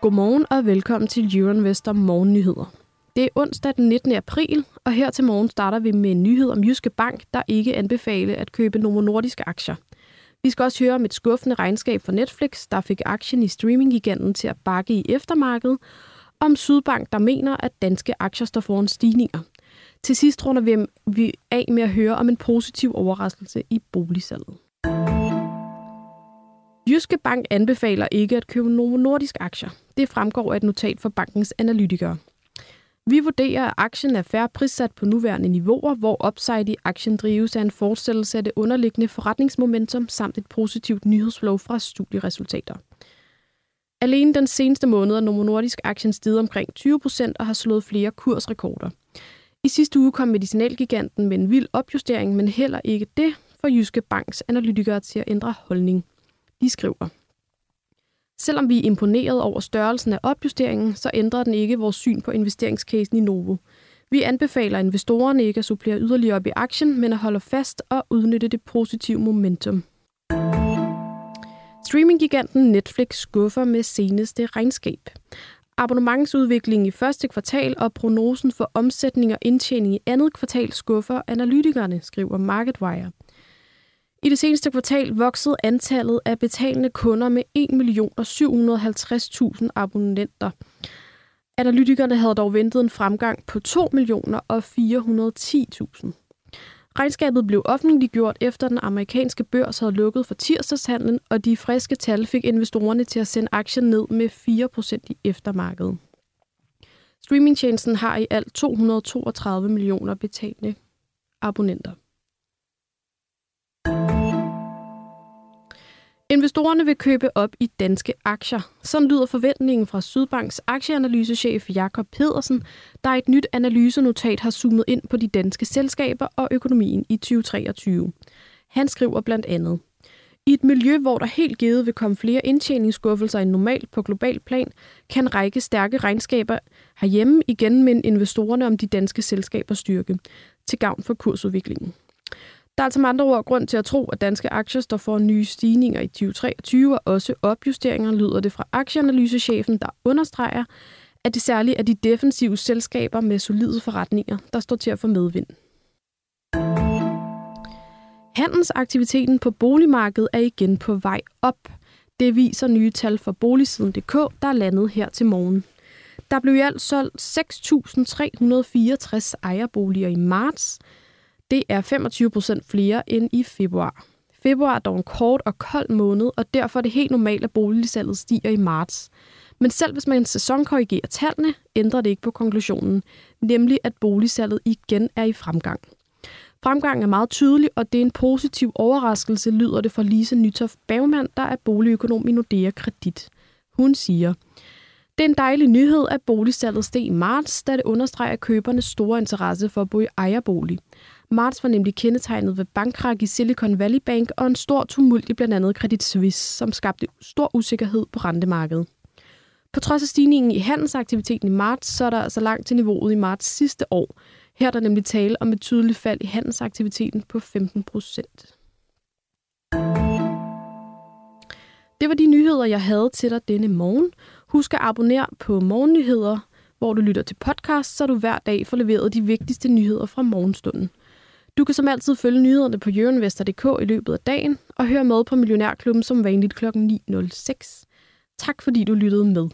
Godmorgen og velkommen til Euroinvestor Morgennyheder. Det er onsdag den 19. april, og her til morgen starter vi med en nyhed om Jyske Bank, der ikke anbefaler at købe Novo Nordiske aktier. Vi skal også høre om et skuffende regnskab for Netflix, der fik aktien i streaminggiganten til at bakke i eftermarkedet, om Sydbank, der mener, at danske aktier står foran stigninger. Til sidst runder vi af med at høre om en positiv overraskelse i boligsalget. Jyske Bank anbefaler ikke at købe Novo Nordisk aktier. Det fremgår af et notat fra bankens analytikere. Vi vurderer, at aktien er færre prissat på nuværende niveauer, hvor upside i aktien drives af en fortsættelse af det underliggende forretningsmomentum samt et positivt nyhedsflow fra studieresultater. Alene den seneste måned er Novo Nordisk aktien steget omkring 20% og har slået flere kursrekorder. I sidste uge kom medicinalgiganten med en vild opjustering, men heller ikke det for Jyske Banks analytikere til at ændre holdning. De skriver, Selvom vi er imponeret over størrelsen af opjusteringen, så ændrer den ikke vores syn på investeringscasen i Novo. Vi anbefaler investorerne ikke at supplere yderligere op i aktien, men at holde fast og udnytte det positive momentum. Streaminggiganten Netflix skuffer med seneste regnskab. Abonnementsudviklingen i første kvartal og prognosen for omsætning og indtjening i andet kvartal skuffer analytikerne, skriver MarketWire. I det seneste kvartal voksede antallet af betalende kunder med 1.750.000 abonnenter. Analytikerne havde dog ventet en fremgang på 2.410.000. Regnskabet blev offentliggjort efter den amerikanske børs havde lukket for tirsdagshandlen, og de friske tal fik investorerne til at sende aktien ned med 4% i eftermarkedet. Streamingtjenesten har i alt 232 millioner betalende abonnenter. Investorerne vil købe op i danske aktier. Sådan lyder forventningen fra Sydbanks aktieanalysechef Jakob Pedersen, der i et nyt analysenotat har zoomet ind på de danske selskaber og økonomien i 2023. Han skriver blandt andet, i et miljø, hvor der helt givet vil komme flere indtjeningsskuffelser end normalt på global plan, kan række stærke regnskaber herhjemme igen minde investorerne om de danske selskabers styrke, til gavn for kursudviklingen. Der er altså med andre ord grund til at tro, at danske aktier står for nye stigninger i 2023, og også opjusteringer lyder det fra aktieanalysechefen, der understreger, at det særligt er de defensive selskaber med solide forretninger, der står til at få medvind. Handelsaktiviteten på boligmarkedet er igen på vej op. Det viser nye tal fra boligsiden.dk, der er landet her til morgen. Der blev i alt solgt 6.364 ejerboliger i marts, det er 25 procent flere end i februar. Februar er dog en kort og kold måned, og derfor er det helt normalt, at boligsalget stiger i marts. Men selv hvis man sæsonkorrigerer tallene, ændrer det ikke på konklusionen, nemlig at boligsalget igen er i fremgang. Fremgangen er meget tydelig, og det er en positiv overraskelse, lyder det fra Lise Nytoft Bagmand, der er boligøkonom i Nordea Kredit. Hun siger, det er en dejlig nyhed, at boligsalget steg i marts, da det understreger købernes store interesse for at bo i ejerbolig. Marts var nemlig kendetegnet ved bankkrak i Silicon Valley Bank og en stor tumult i blandt andet Credit Suisse, som skabte stor usikkerhed på rentemarkedet. På trods af stigningen i handelsaktiviteten i marts, så er der altså langt til niveauet i marts sidste år. Her er der nemlig tale om et tydeligt fald i handelsaktiviteten på 15 procent. Det var de nyheder, jeg havde til dig denne morgen. Husk at abonnere på Morgennyheder, hvor du lytter til podcast, så du hver dag får leveret de vigtigste nyheder fra morgenstunden. Du kan som altid følge nyhederne på jørinvestor.dk i løbet af dagen og høre med på Millionærklubben som vanligt kl. 9.06. Tak fordi du lyttede med.